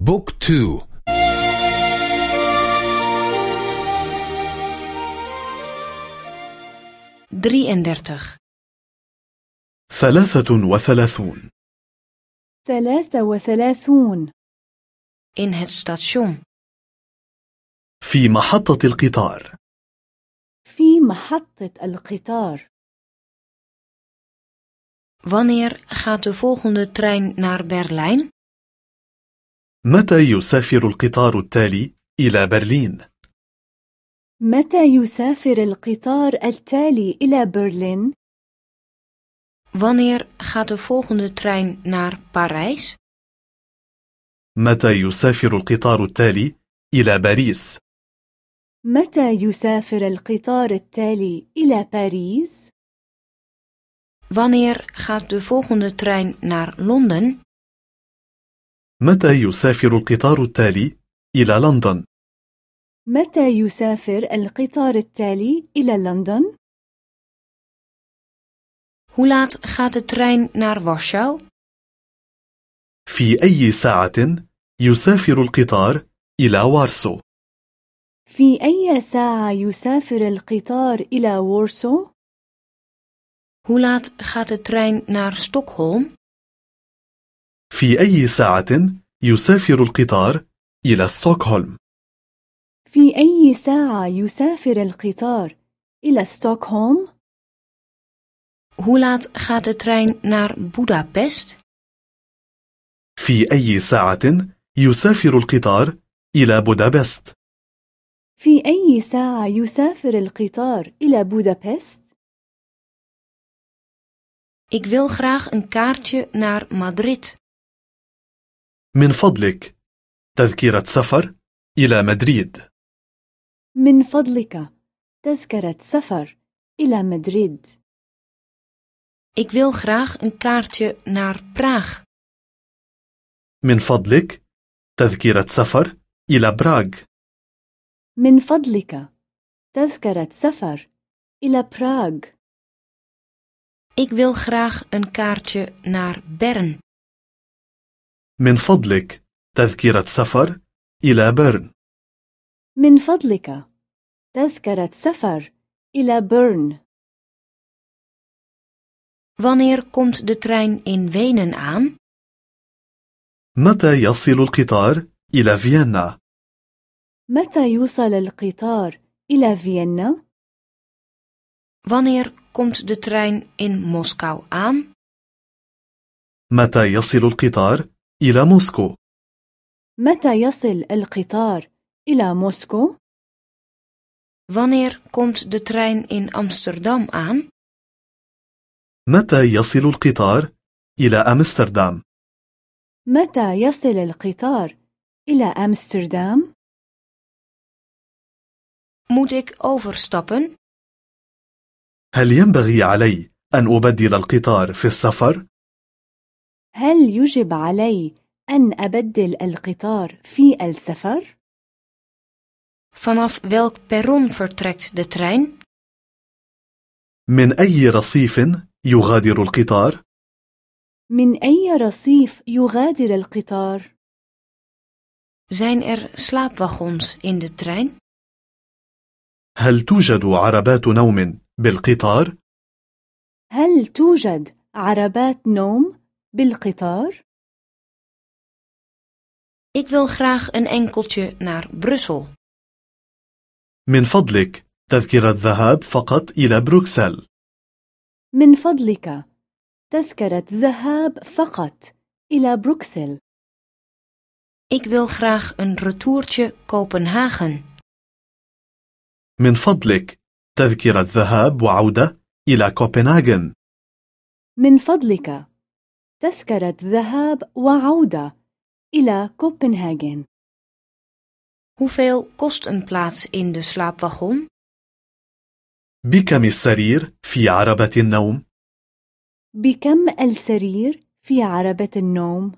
بوك تو. ثلاثة وثلاثون. ثلاثة وثلاثون. In het station. في محطة القطار. في محطة القطار. Wanneer gaat de volgende trein naar Berlijn? متى يسافر القطار التالي إلى برلين؟ متى يسافر القطار التالي إلى برلين؟ Wanneer gaat de volgende trein naar Parijs? متى يسافر القطار التالي إلى باريس؟ متى يسافر القطار التالي إلى باريس؟ Wanneer gaat de volgende trein naar Londen? متى يسافر القطار التالي إلى لندن؟ متى يسافر القطار التالي إلى لندن؟ Hoe laat gaat de trein naar Warschau? في أي ساعة يسافر القطار إلى وارسو؟ في أي ساعة يسافر القطار إلى وورسو؟ Hoe laat gaat de trein naar Stockholm? في أي ساعة يسافر القطار إلى ستوكهولم؟ في أي ساعة يسافر القطار إلى ستوكهولم؟ Hoe laat gaat de trein naar Budapest? في أي ساعة يسافر القطار إلى بودابست؟ في أي ساعة يسافر القطار إلى بودابست؟ Ik wil graag een kaartje naar Madrid. من فضلك. تذكرة سفر إلى مدريد. من فضلك. تذكرة سفر إلى مدريد. Ik wil graag een kaartje naar Praag. من فضلك. تذكرة سفر إلى براغ. من فضلك. تذكرة سفر إلى براغ. Ik wil graag een kaartje naar Bern. من فضلك تذكرة سفر إلى بيرن من فضلك تذكرة سفر إلى بيرن Wanneer komt de trein in Wenen aan? متى يصل القطار إلى فيينا؟ متى يوصل القطار إلى فيينا؟ Wanneer komt de trein in Moskou aan? متى يصل القطار إلى موسكو؟ متى يصل القطار إلى موسكو؟ Wanneer komt de trein in Amsterdam aan? متى يصل القطار إلى أمستردام؟ متى يصل القطار إلى أمستردام؟ Moet ik overstappen? هل ينبغي علي أن أبدل القطار في السفر؟ هل يجب علي أن أبدل القطار في السفر؟ Vanaf welk perron vertrekt de trein? من أي رصيف يغادر القطار؟ من أي رصيف يغادر القطار؟ Zijn er slaapwagons in de trein? هل توجد عربات نوم بالقطار؟ هل توجد عربات نوم بالقطار؟ Ik wil graag een enkeltje naar Brussel. من فضلك تذكرة ذهاب فقط إلى بروكسل من فضلك تذكرة ذهاب فقط إلى بروكسل Ik wil graag een retourtje Kopenhagen. من فضلك تذكرة ذهاب وعودة إلى كوبنهاغن من فضلك تذكرة ذهاب وعودة إلى كوبنهاجن Hoeveel kost een plaats in de slaapwagon? بكم السرير في عربة النوم؟ بكم السرير في عربة النوم؟